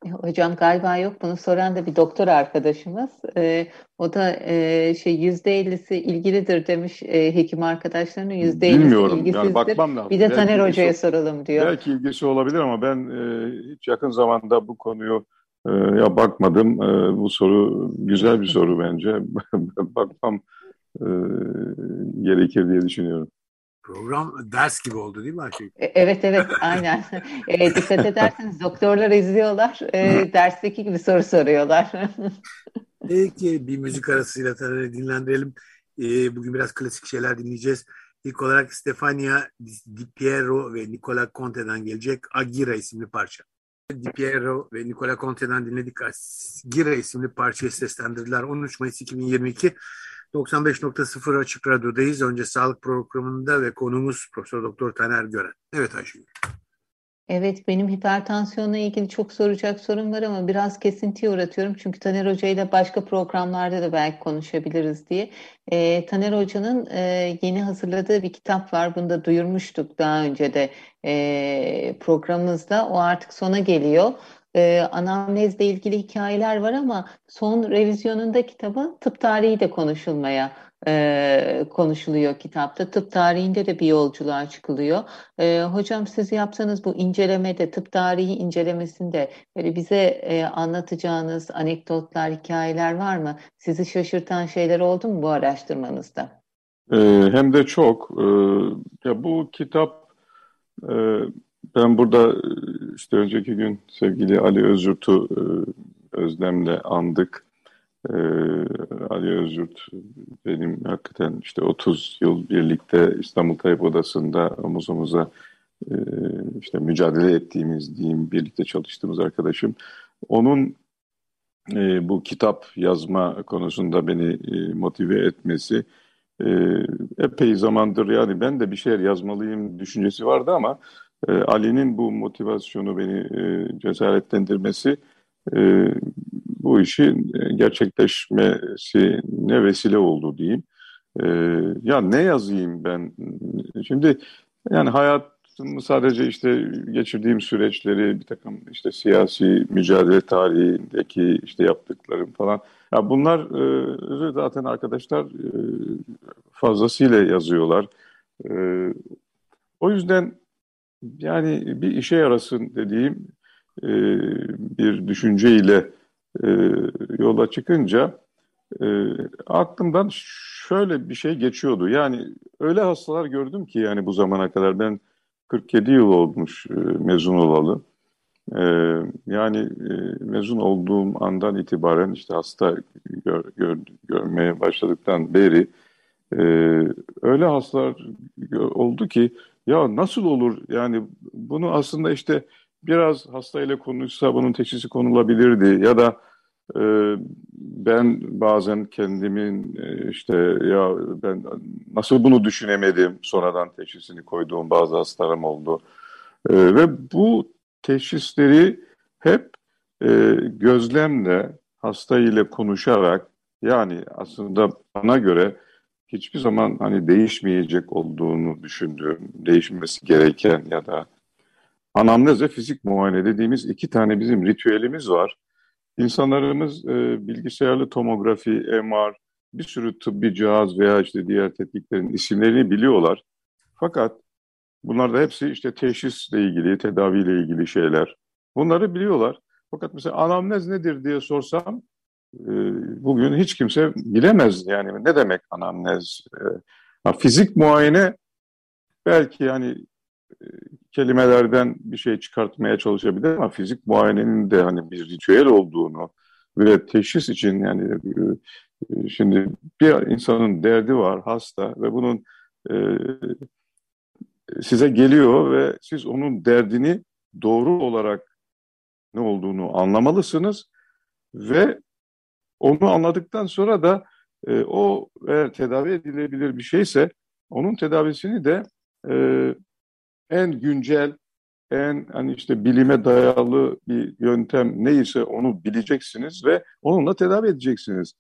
E, hocam galiba yok. Bunu soran da bir doktor arkadaşımız. E, o da e, şey yüzde ellisi ilgilidir demiş e, hekim arkadaşlarının yüzde ellisi ilgisizdir. Yani bakmam lazım. Bir de Taner belki Hoca'ya soralım diyor. Belki ilgisi olabilir ama ben e, hiç yakın zamanda bu konuyu e, ya bakmadım. E, bu soru güzel bir soru bence. Bakmam e, gerekir diye düşünüyorum. Program ders gibi oldu değil mi Ayşe? Evet evet aynen. e, dikkat ederseniz doktorlar izliyorlar. E, dersteki gibi soru soruyorlar. Peki bir müzik arasıyla dinlendirelim. E, bugün biraz klasik şeyler dinleyeceğiz. E, İlk olarak Stefania Di Piero ve Nicola Conte'den gelecek Agira isimli parça. Di Piero ve Nicola Conte'den dinledik. Agira isimli parçayı seslendirdiler. 13 Mayıs 2022 95.0 Açık Radyo'dayız. Önce sağlık programında ve konumuz Profesör Doktor Taner Gören. Evet Ayşegül. Evet benim hipertansiyonla ilgili çok soracak sorum var ama biraz kesintiye uğratıyorum. Çünkü Taner Hoca ile başka programlarda da belki konuşabiliriz diye. E, Taner Hoca'nın e, yeni hazırladığı bir kitap var. Bunu da duyurmuştuk daha önce de e, programımızda. O artık sona geliyor e, anamnezle ilgili hikayeler var ama son revizyonunda kitabın tıp tarihi de konuşulmaya e, konuşuluyor kitapta. Tıp tarihinde de bir yolculuğa çıkılıyor. E, hocam siz yapsanız bu incelemede, tıp tarihi incelemesinde böyle bize e, anlatacağınız anekdotlar, hikayeler var mı? Sizi şaşırtan şeyler oldu mu bu araştırmanızda? E, hem de çok. E, ya bu kitap e, ben burada işte önceki gün sevgili Ali Özürt'ü e, özlemle andık. E, Ali Özürt benim hakikaten işte 30 yıl birlikte İstanbul Tayyip Odası'nda omuz omuza e, işte mücadele ettiğimiz diyeyim birlikte çalıştığımız arkadaşım. Onun bu kitap yazma konusunda beni motive etmesi epey zamandır yani ben de bir şeyler yazmalıyım düşüncesi vardı ama e, Ali'nin bu motivasyonu beni e, cesaretlendirmesi e, bu işin gerçekleşmesine vesile oldu diyeyim. E, ya ne yazayım ben? Şimdi yani hayatımı sadece işte geçirdiğim süreçleri bir takım işte siyasi mücadele tarihindeki işte yaptıklarım falan. Ya bunlar e, zaten arkadaşlar e, fazlasıyla yazıyorlar. E, o yüzden yani bir işe yarasın dediğim e, bir düşünceyle e, yola çıkınca e, aklımdan şöyle bir şey geçiyordu. Yani öyle hastalar gördüm ki yani bu zamana kadar ben 47 yıl olmuş e, mezun olalı. E, yani e, mezun olduğum andan itibaren işte hasta gör, gör, görmeye başladıktan beri e, öyle hastalar oldu ki ya nasıl olur? Yani bunu aslında işte biraz hastayla konuşsa bunun teşhisi konulabilirdi. Ya da e, ben bazen kendimin e, işte ya ben nasıl bunu düşünemedim? Sonradan teşhisini koyduğum bazı hastalarım oldu. E, ve bu teşhisleri hep e, gözlemle hasta ile konuşarak yani aslında bana göre hiçbir zaman hani değişmeyecek olduğunu düşündüğüm, değişmesi gereken ya da anamnez ve fizik muayene dediğimiz iki tane bizim ritüelimiz var. İnsanlarımız e, bilgisayarlı tomografi, MR, bir sürü tıbbi cihaz veya işte diğer tetkiklerin isimlerini biliyorlar. Fakat bunlar da hepsi işte teşhisle ilgili, tedaviyle ilgili şeyler. Bunları biliyorlar. Fakat mesela anamnez nedir diye sorsam bugün hiç kimse bilemez yani ne demek anamnez. Ee, fizik muayene belki yani e, kelimelerden bir şey çıkartmaya çalışabilir ama fizik muayenenin de hani bir ritüel olduğunu ve teşhis için yani e, e, şimdi bir insanın derdi var hasta ve bunun size geliyor ve siz onun derdini doğru olarak ne olduğunu anlamalısınız ve onu anladıktan sonra da e, o eğer tedavi edilebilir bir şeyse onun tedavisini de e, en güncel, en hani işte bilime dayalı bir yöntem neyse onu bileceksiniz ve onunla tedavi edeceksiniz.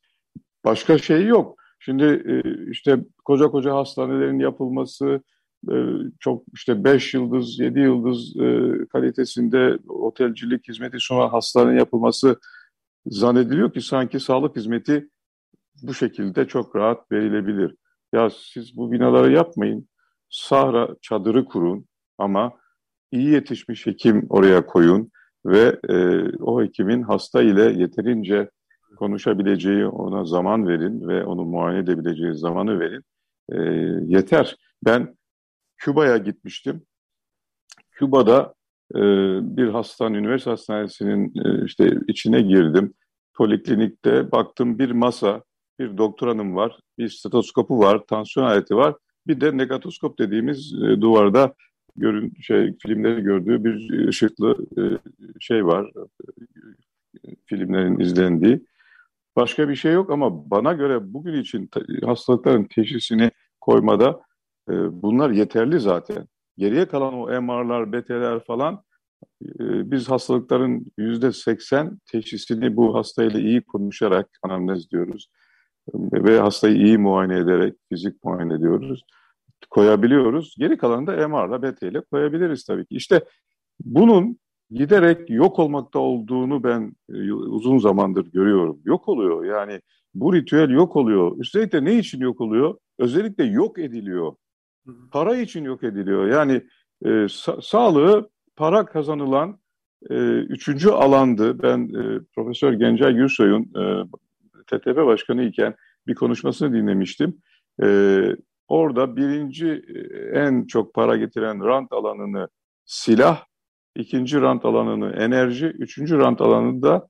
Başka şey yok. Şimdi e, işte koca koca hastanelerin yapılması, e, çok işte 5 yıldız, 7 yıldız e, kalitesinde otelcilik hizmeti sunan hastanın yapılması zannediliyor ki sanki sağlık hizmeti bu şekilde çok rahat verilebilir. Ya siz bu binaları yapmayın, sahra çadırı kurun ama iyi yetişmiş hekim oraya koyun ve e, o hekimin hasta ile yeterince konuşabileceği ona zaman verin ve onu muayene edebileceği zamanı verin. E, yeter. Ben Küba'ya gitmiştim. Küba'da ee, bir hastane, üniversite hastanesinin e, işte içine girdim. Poliklinikte baktım bir masa, bir doktor hanım var, bir stetoskopu var, tansiyon aleti var, Bir de negatoskop dediğimiz e, duvarda görün şey filmleri gördüğü bir ışıklı e, şey var. Filmlerin izlendiği. Başka bir şey yok ama bana göre bugün için hastalıkların teşhisini koymada bunlar yeterli zaten. Geriye kalan o MR'lar, BT'ler falan e, biz hastalıkların yüzde seksen teşhisini bu hastayla iyi konuşarak anamnez diyoruz ve hastayı iyi muayene ederek fizik muayene ediyoruz koyabiliyoruz. Geri kalanı da MR'la BT ile koyabiliriz tabii ki. İşte bunun giderek yok olmakta olduğunu ben e, uzun zamandır görüyorum. Yok oluyor yani bu ritüel yok oluyor. Üstelik de ne için yok oluyor? Özellikle yok ediliyor. Para için yok ediliyor. Yani e, sa sağlığı para kazanılan e, üçüncü alandı. Ben e, Profesör Gencay Gürsoy'un e, TTP Başkanı iken bir konuşmasını dinlemiştim. E, orada birinci e, en çok para getiren rant alanını silah, ikinci rant alanını enerji, üçüncü rant alanını da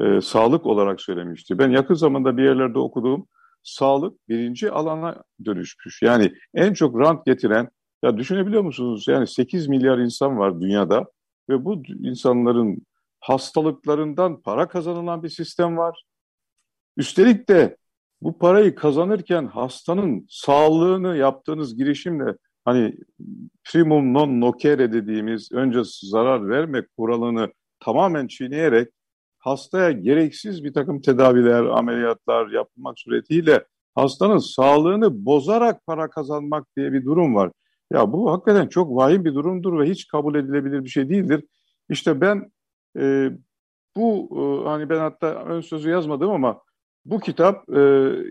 e, sağlık olarak söylemişti. Ben yakın zamanda bir yerlerde okuduğum sağlık birinci alana dönüşmüş. Yani en çok rant getiren, ya düşünebiliyor musunuz? Yani 8 milyar insan var dünyada ve bu insanların hastalıklarından para kazanılan bir sistem var. Üstelik de bu parayı kazanırken hastanın sağlığını yaptığınız girişimle hani primum non nocere dediğimiz önce zarar vermek kuralını tamamen çiğneyerek hastaya gereksiz bir takım tedaviler, ameliyatlar yapmak suretiyle hastanın sağlığını bozarak para kazanmak diye bir durum var. Ya bu hakikaten çok vahim bir durumdur ve hiç kabul edilebilir bir şey değildir. İşte ben e, bu e, hani ben hatta ön sözü yazmadım ama bu kitap e,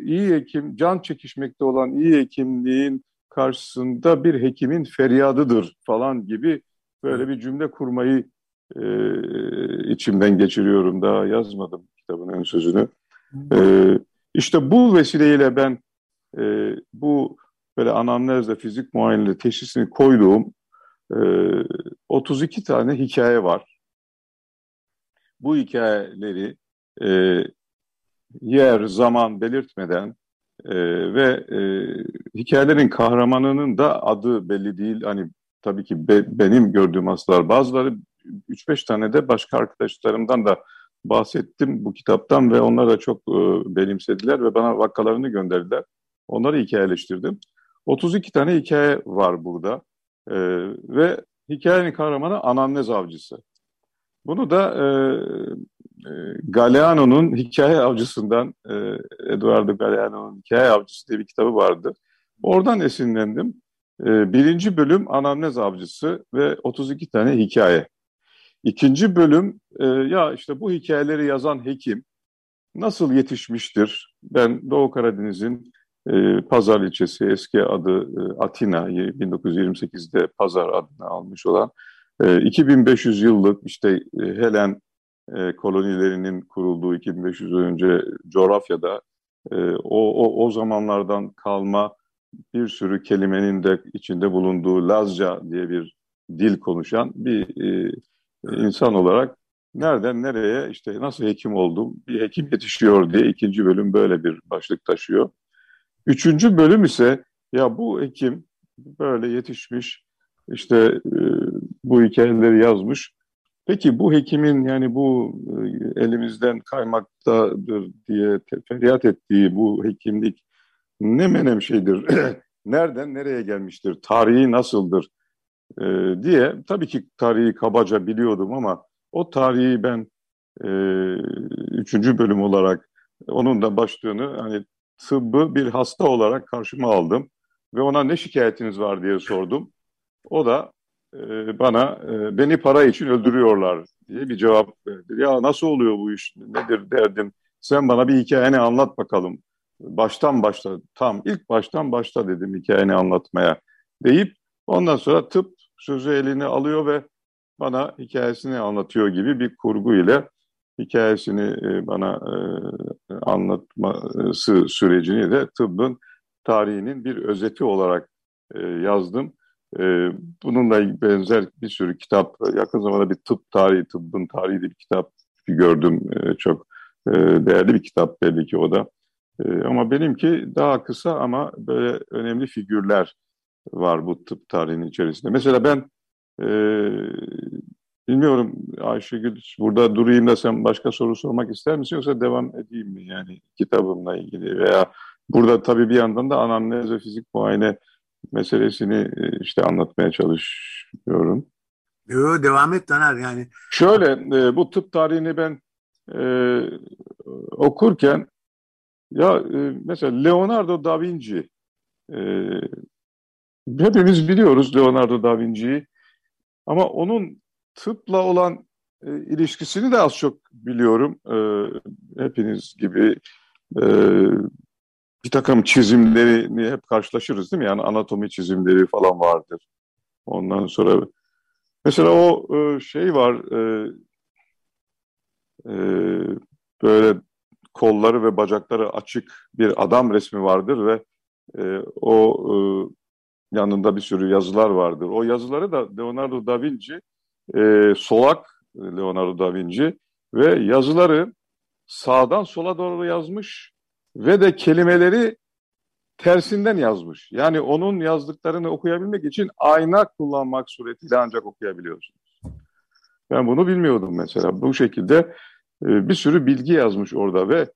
iyi hekim, can çekişmekte olan iyi hekimliğin karşısında bir hekimin feryadıdır falan gibi böyle bir cümle kurmayı e, içimden geçiriyorum. Daha yazmadım kitabın ön sözünü. E, işte bu vesileyle ben e, bu böyle anamnezle fizik muayeneli teşhisini koyduğum e, 32 tane hikaye var. Bu hikayeleri e, yer, zaman belirtmeden e, ve e, hikayelerin kahramanının da adı belli değil. Hani tabii ki be, benim gördüğüm hastalar bazıları 3-5 tane de başka arkadaşlarımdan da bahsettim bu kitaptan ve onlar da çok e, benimsediler ve bana vakalarını gönderdiler. Onları hikayeleştirdim. 32 tane hikaye var burada e, ve hikayenin kahramanı anamnez avcısı. Bunu da e, e, Galeano'nun Hikaye Avcısından, e, Eduardo Galeano'nun Hikaye Avcısı diye bir kitabı vardı. Oradan esinlendim. E, birinci bölüm Anamnez Avcısı ve 32 tane hikaye. İkinci bölüm e, ya işte bu hikayeleri yazan hekim nasıl yetişmiştir? Ben Doğu Karadeniz'in e, Pazar ilçesi eski adı e, Atina 1928'de Pazar adını almış olan e, 2500 yıllık işte e, Helen e, kolonilerinin kurulduğu 2500 yıl önce coğrafyada e, o, o, o zamanlardan kalma bir sürü kelimenin de içinde bulunduğu Lazca diye bir dil konuşan bir e, insan olarak nereden nereye işte nasıl hekim oldum, bir hekim yetişiyor diye ikinci bölüm böyle bir başlık taşıyor. Üçüncü bölüm ise ya bu hekim böyle yetişmiş, işte e, bu hikayeleri yazmış. Peki bu hekimin yani bu e, elimizden kaymaktadır diye feryat ettiği bu hekimlik ne menem şeydir, nereden nereye gelmiştir, tarihi nasıldır e, diye tabii ki tarihi kabaca biliyordum ama o tarihi ben e, üçüncü bölüm olarak onun da başlığını hani tıbbı bir hasta olarak karşıma aldım ve ona ne şikayetiniz var diye sordum. O da e, bana e, beni para için öldürüyorlar diye bir cevap verdi. Ya nasıl oluyor bu iş? Nedir derdim? Sen bana bir hikayeni anlat bakalım. Baştan başla, tam ilk baştan başla dedim hikayeni anlatmaya deyip ondan sonra tıp sözü eline alıyor ve bana hikayesini anlatıyor gibi bir kurgu ile hikayesini e, bana anlatması sürecini de tıbbın tarihinin bir özeti olarak yazdım. E, bununla benzer bir sürü kitap, yakın zamanda bir tıp tarihi, tıbbın tarihi bir kitap gördüm. E, çok e, değerli bir kitap belli ki o da. E, ama benimki daha kısa ama böyle önemli figürler var bu tıp tarihinin içerisinde. Mesela ben e, bilmiyorum Ayşegül burada durayım da sen başka soru sormak ister misin yoksa devam edeyim mi yani kitabımla ilgili veya burada tabii bir yandan da anamnez ve fizik muayene meselesini e, işte anlatmaya çalışıyorum. Yo, devam et Taner yani. Şöyle e, bu tıp tarihini ben e, okurken ya e, mesela Leonardo da Vinci e, hepimiz biliyoruz Leonardo da Vinci'yi ama onun tıpla olan e, ilişkisini de az çok biliyorum. E, hepiniz gibi e, bir takım çizimlerini hep karşılaşırız değil mi? Yani anatomi çizimleri falan vardır. Ondan sonra mesela o e, şey var e, e, böyle kolları ve bacakları açık bir adam resmi vardır ve e, o e, yanında bir sürü yazılar vardır. O yazıları da Leonardo da Vinci e, solak Leonardo da Vinci ve yazıları sağdan sola doğru yazmış ve de kelimeleri tersinden yazmış. Yani onun yazdıklarını okuyabilmek için ayna kullanmak suretiyle ancak okuyabiliyorsunuz. Ben bunu bilmiyordum mesela. Bu şekilde e, bir sürü bilgi yazmış orada ve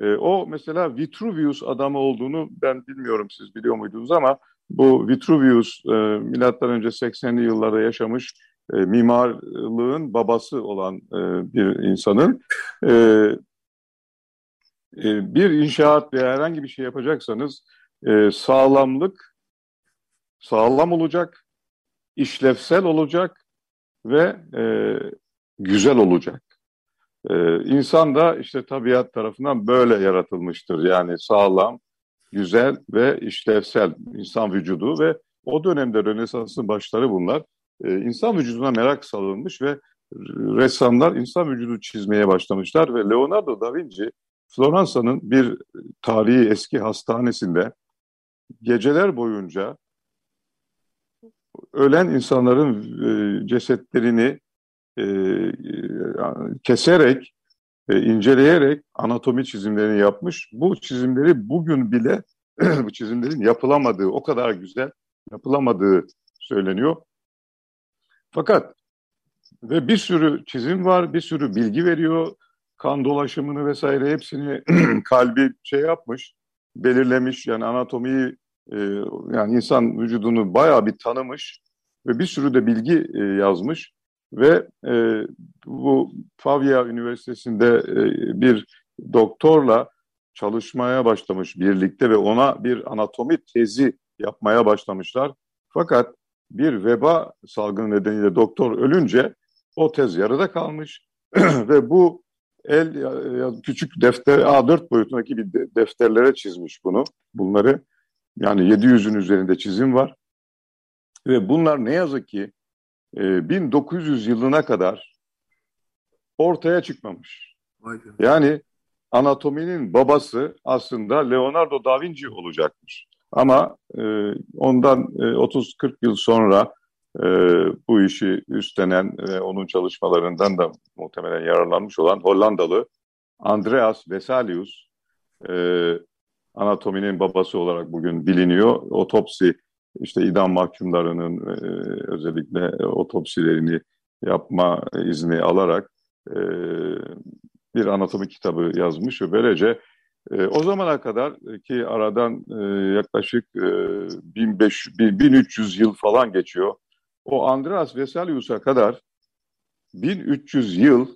e, o mesela Vitruvius adamı olduğunu ben bilmiyorum siz biliyor muydunuz ama bu Vitruvius e, milattan önce 80'li yıllarda yaşamış e, mimarlığın babası olan e, bir insanın e, e, bir inşaat veya herhangi bir şey yapacaksanız e, sağlamlık sağlam olacak, işlevsel olacak ve e, güzel olacak. E, insan da işte tabiat tarafından böyle yaratılmıştır. Yani sağlam, güzel ve işlevsel insan vücudu ve o dönemde Rönesans'ın başları bunlar. E, insan vücuduna merak salınmış ve ressamlar insan vücudu çizmeye başlamışlar ve Leonardo da Vinci Floransa'nın bir tarihi eski hastanesinde geceler boyunca ölen insanların e, cesetlerini e, keserek, e, inceleyerek anatomi çizimlerini yapmış. Bu çizimleri bugün bile bu çizimlerin yapılamadığı, o kadar güzel yapılamadığı söyleniyor. Fakat ve bir sürü çizim var, bir sürü bilgi veriyor. Kan dolaşımını vesaire hepsini kalbi şey yapmış, belirlemiş. Yani anatomiyi, e, yani insan vücudunu bayağı bir tanımış ve bir sürü de bilgi e, yazmış. Ve e, bu Pavia Üniversitesi'nde e, bir doktorla çalışmaya başlamış birlikte ve ona bir anatomi tezi yapmaya başlamışlar. Fakat bir veba salgını nedeniyle doktor ölünce o tez yarıda kalmış ve bu el küçük defter A4 boyutundaki bir defterlere çizmiş bunu. Bunları yani 700'ün üzerinde çizim var. Ve bunlar ne yazık ki 1900 yılına kadar ortaya çıkmamış. Yani anatominin babası aslında Leonardo da Vinci olacakmış. Ama e, ondan e, 30-40 yıl sonra e, bu işi üstlenen ve onun çalışmalarından da muhtemelen yararlanmış olan Hollandalı Andreas Vesalius e, anatominin babası olarak bugün biliniyor. Otopsi işte idam mahkumlarının e, özellikle otopsilerini yapma izni alarak e, bir anatomi kitabı yazmış ve böylece e, o zamana kadar ki aradan e, yaklaşık e, 1500, 1300 yıl falan geçiyor. O Andreas Vesalius'a kadar 1300 yıl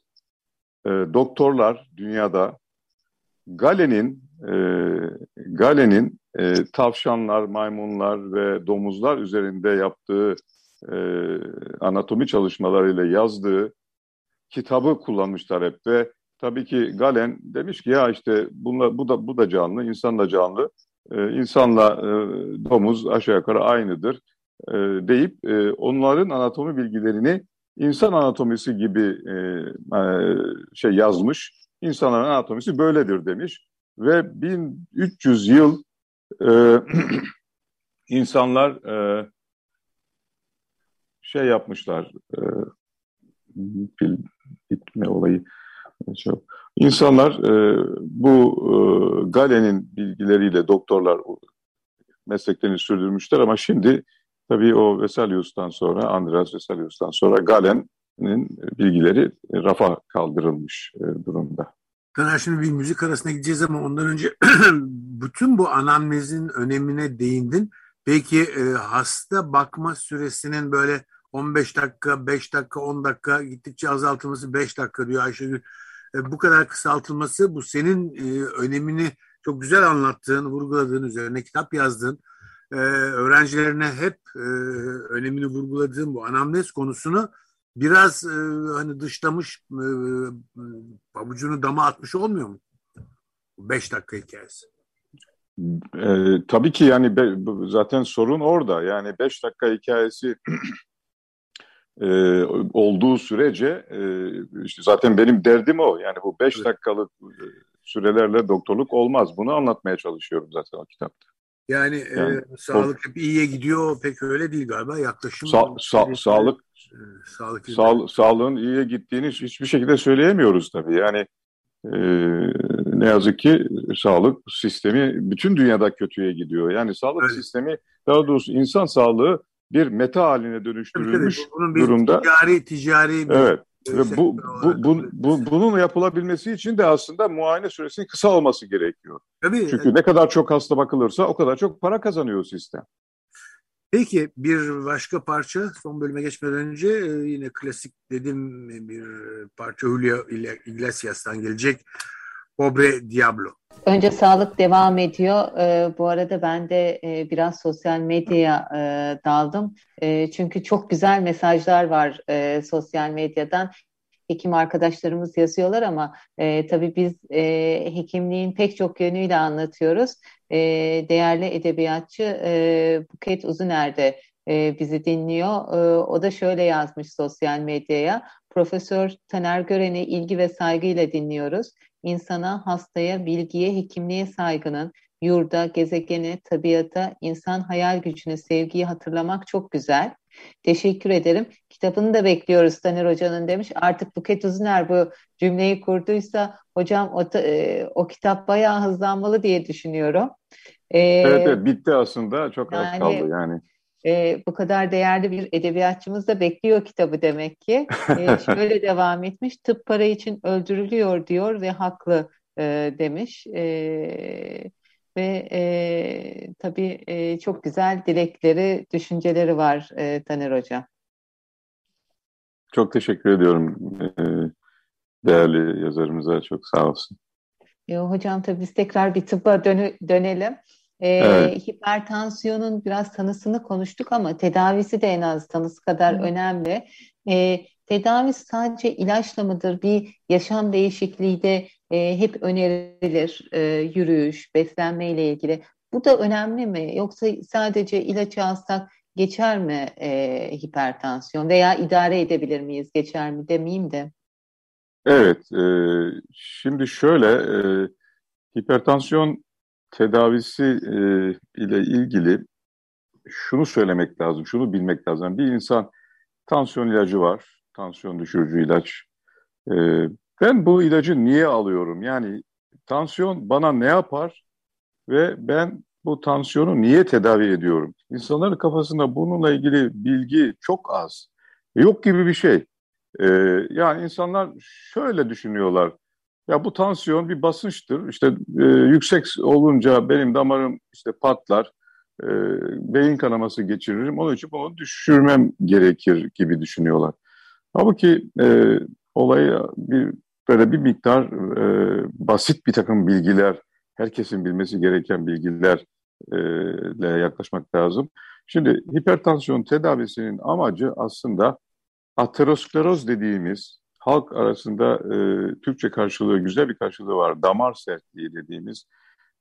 e, doktorlar dünyada Galen'in e, Galen'in e, tavşanlar, maymunlar ve domuzlar üzerinde yaptığı e, anatomi çalışmalarıyla yazdığı kitabı kullanmışlar hep ve tabii ki Galen demiş ki ya işte bunla, bu da bu da canlı, insan da canlı. Ee, insanla e, domuz aşağı yukarı aynıdır e, deyip e, onların anatomi bilgilerini insan anatomisi gibi e, e, şey yazmış. İnsanların anatomisi böyledir demiş ve 1300 yıl e, insanlar e, şey yapmışlar e, bitme olayı çok. İnsanlar e, bu e, Galen'in bilgileriyle doktorlar mesleklerini sürdürmüşler ama şimdi tabii o Vesalius'tan sonra, Andreas Vesalius'tan sonra Galen'in bilgileri rafa kaldırılmış e, durumda. Taner şimdi bir müzik arasına gideceğiz ama ondan önce bütün bu anamnezin önemine değindin. Peki e, hasta bakma süresinin böyle 15 dakika, 5 dakika, 10 dakika gittikçe azaltılması 5 dakika diyor Ayşegül. E, bu kadar kısaltılması bu senin e, önemini çok güzel anlattığın, vurguladığın üzerine kitap yazdığın, e, öğrencilerine hep e, önemini vurguladığın bu anamnez konusunu biraz e, hani dışlamış, e, pabucunu dama atmış olmuyor mu? Beş dakika hikayesi. E, tabii ki yani be, zaten sorun orada. Yani beş dakika hikayesi e, olduğu sürece e, işte zaten benim derdim o. Yani bu beş dakikalık e, sürelerle doktorluk olmaz. Bunu anlatmaya çalışıyorum zaten o kitapta. Yani, yani e, sağlık hep iyiye gidiyor pek öyle değil galiba yaklaşım. Sa sa sağlık e, sağlık sağ sağlığın iyiye gittiğini hiçbir şekilde söyleyemiyoruz tabii. Yani e, ne yazık ki sağlık sistemi bütün dünyada kötüye gidiyor. Yani sağlık evet. sistemi daha doğrusu insan sağlığı bir meta haline dönüştürülmüş tabii, tabii. Bunun bir durumda. Ticari ticari bir evet. Ve bu, bu, bu, bu, bunun yapılabilmesi için de aslında muayene süresinin kısa olması gerekiyor. Tabii. Çünkü ne kadar çok hasta bakılırsa o kadar çok para kazanıyor sistem. Peki bir başka parça son bölüme geçmeden önce e, yine klasik dedim bir parça Julio Iglesias'tan gelecek. Pobre Diablo. Önce sağlık devam ediyor. Ee, bu arada ben de e, biraz sosyal medyaya e, daldım. E, çünkü çok güzel mesajlar var e, sosyal medyadan. Hekim arkadaşlarımız yazıyorlar ama e, tabii biz e, hekimliğin pek çok yönüyle anlatıyoruz. E, değerli edebiyatçı e, Buket Uzuner de e, bizi dinliyor. E, o da şöyle yazmış sosyal medyaya. Profesör Taner Gören'i ilgi ve saygıyla dinliyoruz insana, hastaya, bilgiye, hekimliğe saygının, yurda, gezegene, tabiata, insan hayal gücüne, sevgiyi hatırlamak çok güzel. Teşekkür ederim. Kitabını da bekliyoruz Taner Hoca'nın demiş. Artık Buket Uzuner bu cümleyi kurduysa hocam o, e, o kitap bayağı hızlanmalı diye düşünüyorum. Ee, evet, evet bitti aslında. Çok yani, az kaldı yani e, bu kadar değerli bir edebiyatçımız da bekliyor kitabı demek ki. E, şöyle devam etmiş, tıp para için öldürülüyor diyor ve haklı e, demiş. E, ve e, tabii e, çok güzel dilekleri, düşünceleri var e, Taner Hoca. Çok teşekkür ediyorum e, değerli yazarımıza. Çok sağ olsun. E, hocam tabii biz tekrar bir tıbba dönü, dönelim. E, evet. Hipertansiyonun biraz tanısını konuştuk ama tedavisi de en az tanısı kadar Hı. önemli. E, tedavi sadece ilaçla mıdır? Bir yaşam değişikliği de e, hep önerilir. E, yürüyüş, beslenme ile ilgili. Bu da önemli mi? Yoksa sadece ilaç alsak geçer mi e, hipertansiyon veya idare edebilir miyiz? Geçer mi demeyeyim de. Evet, e, şimdi şöyle e, hipertansiyon tedavisi e, ile ilgili şunu söylemek lazım, şunu bilmek lazım. Bir insan tansiyon ilacı var, tansiyon düşürücü ilaç. E, ben bu ilacı niye alıyorum? Yani tansiyon bana ne yapar ve ben bu tansiyonu niye tedavi ediyorum? İnsanların kafasında bununla ilgili bilgi çok az. Yok gibi bir şey. Ee, yani insanlar şöyle düşünüyorlar. Ya bu tansiyon bir basınçtır. İşte e, yüksek olunca benim damarım işte patlar, e, beyin kanaması geçiririm. Onun için bunu düşürmem gerekir gibi düşünüyorlar. Halbuki e, olayı bir böyle bir miktar e, basit bir takım bilgiler, herkesin bilmesi gereken bilgilerle yaklaşmak lazım. Şimdi hipertansiyon tedavisinin amacı aslında ateroskleroz dediğimiz halk arasında e, Türkçe karşılığı, güzel bir karşılığı var. Damar sertliği dediğimiz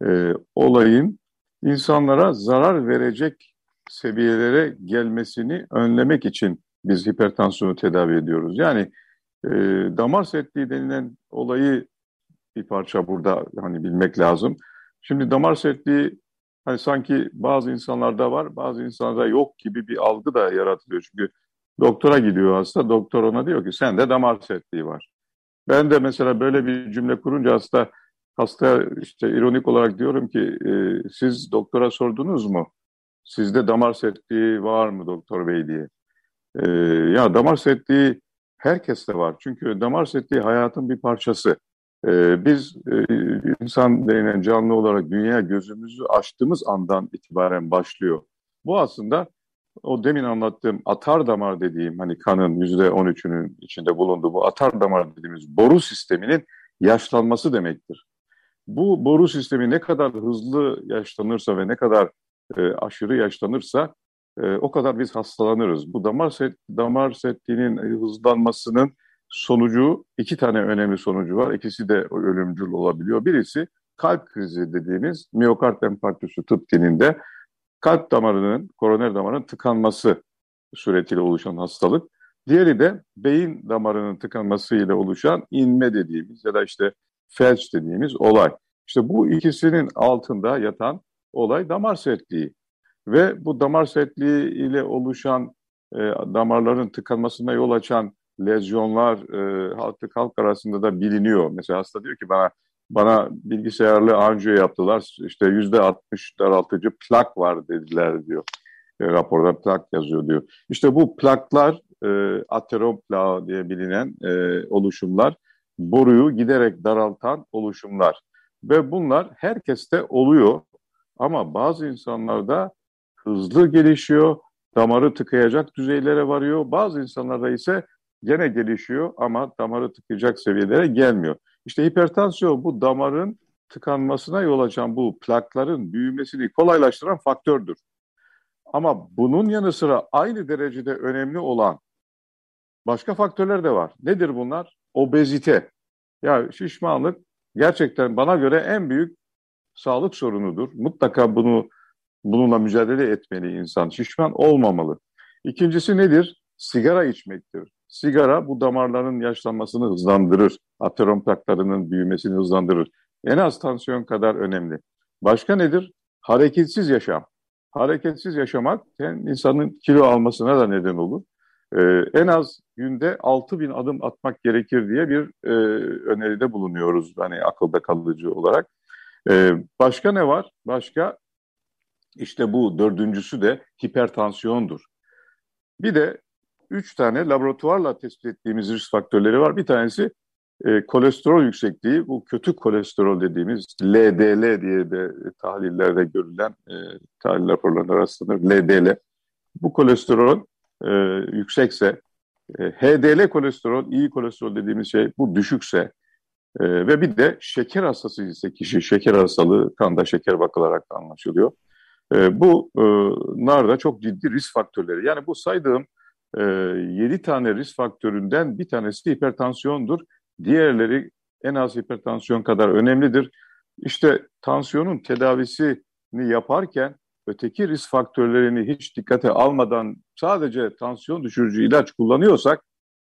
e, olayın insanlara zarar verecek seviyelere gelmesini önlemek için biz hipertansiyonu tedavi ediyoruz. Yani e, damar sertliği denilen olayı bir parça burada hani bilmek lazım. Şimdi damar sertliği hani sanki bazı insanlarda var, bazı insanlarda yok gibi bir algı da yaratılıyor. Çünkü Doktora gidiyor hasta. Doktor ona diyor ki sende damar sertliği var. Ben de mesela böyle bir cümle kurunca hasta hasta işte ironik olarak diyorum ki e, siz doktora sordunuz mu? Sizde damar sertliği var mı doktor bey diye. Ee, ya damar sertliği herkeste var. Çünkü damar sertliği hayatın bir parçası. Ee, biz e, insan denilen canlı olarak dünya gözümüzü açtığımız andan itibaren başlıyor. Bu aslında o demin anlattığım atar damar dediğim hani kanın yüzde on üçünün içinde bulunduğu bu atar damar dediğimiz boru sisteminin yaşlanması demektir. Bu boru sistemi ne kadar hızlı yaşlanırsa ve ne kadar e, aşırı yaşlanırsa e, o kadar biz hastalanırız. Bu damar set, damar setliğinin hızlanmasının sonucu iki tane önemli sonucu var. İkisi de ölümcül olabiliyor. Birisi kalp krizi dediğimiz miyokard enfarktüsü tıp dilinde kalp damarının, koroner damarının tıkanması suretiyle oluşan hastalık. Diğeri de beyin damarının tıkanmasıyla oluşan inme dediğimiz ya da işte felç dediğimiz olay. İşte bu ikisinin altında yatan olay damar sertliği. Ve bu damar sertliği ile oluşan e, damarların tıkanmasına yol açan lezyonlar e, halk, halk arasında da biliniyor. Mesela hasta diyor ki bana bana bilgisayarlı anjiyo yaptılar. İşte yüzde 60 daraltıcı plak var dediler diyor. E, raporda plak yazıyor diyor. İşte bu plaklar e, aterom plağı diye bilinen e, oluşumlar boruyu giderek daraltan oluşumlar. Ve bunlar herkeste oluyor ama bazı insanlarda hızlı gelişiyor, damarı tıkayacak düzeylere varıyor. Bazı insanlarda ise gene gelişiyor ama damarı tıkayacak seviyelere gelmiyor. İşte hipertansiyon bu damarın tıkanmasına yol açan bu plakların büyümesini kolaylaştıran faktördür. Ama bunun yanı sıra aynı derecede önemli olan başka faktörler de var. Nedir bunlar? Obezite. Ya şişmanlık gerçekten bana göre en büyük sağlık sorunudur. Mutlaka bunu bununla mücadele etmeli insan. Şişman olmamalı. İkincisi nedir? Sigara içmektir. Sigara bu damarların yaşlanmasını hızlandırır. Aterom plaklarının büyümesini hızlandırır. En az tansiyon kadar önemli. Başka nedir? Hareketsiz yaşam. Hareketsiz yaşamak insanın kilo almasına da neden olur. Ee, en az günde 6 bin adım atmak gerekir diye bir e, öneride bulunuyoruz hani akılda kalıcı olarak. Ee, başka ne var? Başka işte bu dördüncüsü de hipertansiyondur. Bir de üç tane laboratuvarla tespit ettiğimiz risk faktörleri var. Bir tanesi e, kolesterol yüksekliği, bu kötü kolesterol dediğimiz LDL diye de tahlillerde görülen e, tahlil raporlarında rastlanır. LDL. Bu kolesterol e, yüksekse, e, HDL kolesterol, iyi kolesterol dediğimiz şey bu düşükse e, ve bir de şeker hastası ise kişi, şeker hastalığı kanda şeker bakılarak anlaşılıyor. E, bunlar e, da çok ciddi risk faktörleri. Yani bu saydığım e, 7 tane risk faktöründen bir tanesi hipertansiyondur. Diğerleri en az hipertansiyon kadar önemlidir. İşte tansiyonun tedavisini yaparken öteki risk faktörlerini hiç dikkate almadan sadece tansiyon düşürücü ilaç kullanıyorsak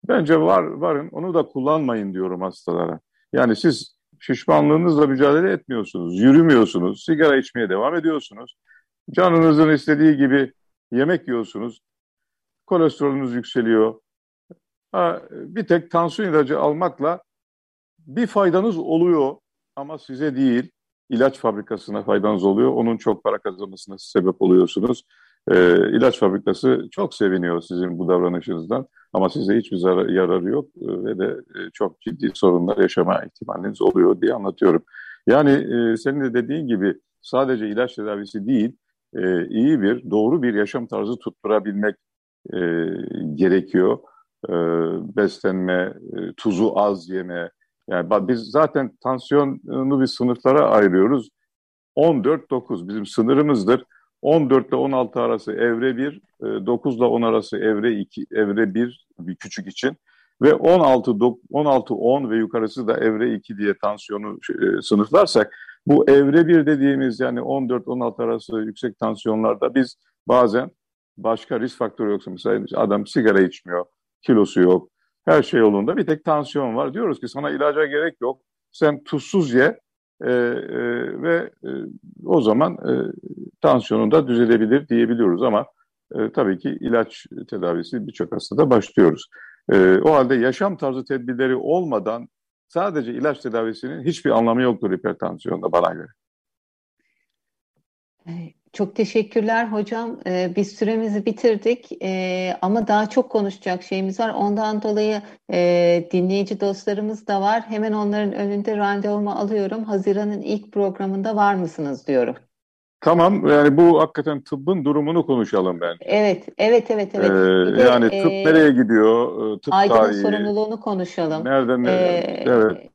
bence var varın onu da kullanmayın diyorum hastalara. Yani siz şişmanlığınızla mücadele etmiyorsunuz, yürümüyorsunuz, sigara içmeye devam ediyorsunuz. Canınızın istediği gibi yemek yiyorsunuz. Kolesterolünüz yükseliyor. Ha, bir tek tansiyon ilacı almakla bir faydanız oluyor ama size değil, ilaç fabrikasına faydanız oluyor. Onun çok para kazanmasına sebep oluyorsunuz. Ee, ilaç fabrikası çok seviniyor sizin bu davranışınızdan ama size hiçbir zarar, yararı yok e, ve de e, çok ciddi sorunlar yaşama ihtimaliniz oluyor diye anlatıyorum. Yani e, senin de dediğin gibi sadece ilaç tedavisi değil, e, iyi bir, doğru bir yaşam tarzı tutturabilmek e, gerekiyor. E, beslenme, e, tuzu az yeme. Yani biz zaten tansiyonu bir sınıflara ayırıyoruz. 14-9 bizim sınırımızdır. 14 ile 16 arası evre 1, 9 ile 10 arası evre 2, evre 1 bir küçük için ve 16 16 10 ve yukarısı da evre 2 diye tansiyonu e, sınıflarsak bu evre 1 dediğimiz yani 14-16 arası yüksek tansiyonlarda biz bazen başka risk faktörü yoksa mesela adam sigara içmiyor, kilosu yok, her şey yolunda bir tek tansiyon var. Diyoruz ki sana ilaca gerek yok, sen tuzsuz ye e, e, ve e, o zaman e, tansiyonun da düzelebilir diyebiliyoruz ama e, tabii ki ilaç tedavisi birçok hastada başlıyoruz. E, o halde yaşam tarzı tedbirleri olmadan sadece ilaç tedavisinin hiçbir anlamı yoktur hipertansiyonda bana göre. Çok teşekkürler hocam. Ee, biz süremizi bitirdik ee, ama daha çok konuşacak şeyimiz var. Ondan dolayı e, dinleyici dostlarımız da var. Hemen onların önünde randevumu alıyorum. Haziran'ın ilk programında var mısınız diyorum. Tamam yani bu hakikaten tıbbın durumunu konuşalım bence. Evet, evet, evet, evet. Ee, yani tıp e, nereye gidiyor? Tıp Aydın'ın tarihi. sorumluluğunu konuşalım. Nereden? Ee, evet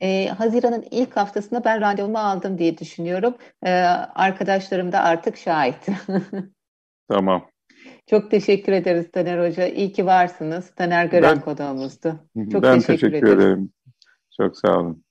e, Haziran'ın ilk haftasında ben randevumu aldım diye düşünüyorum. E, arkadaşlarım da artık şahit. tamam. Çok teşekkür ederiz Taner Hoca. İyi ki varsınız. Taner Gören ben, konuğumuzdu. Çok ben teşekkür, teşekkür ederim. Çok sağ olun.